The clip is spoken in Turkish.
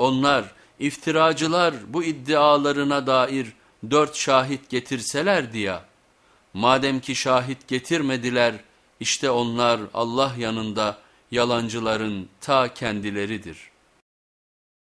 Onlar iftiracılar bu iddialarına dair dört şahit getirselerdi ya. Madem ki şahit getirmediler işte onlar Allah yanında yalancıların ta kendileridir.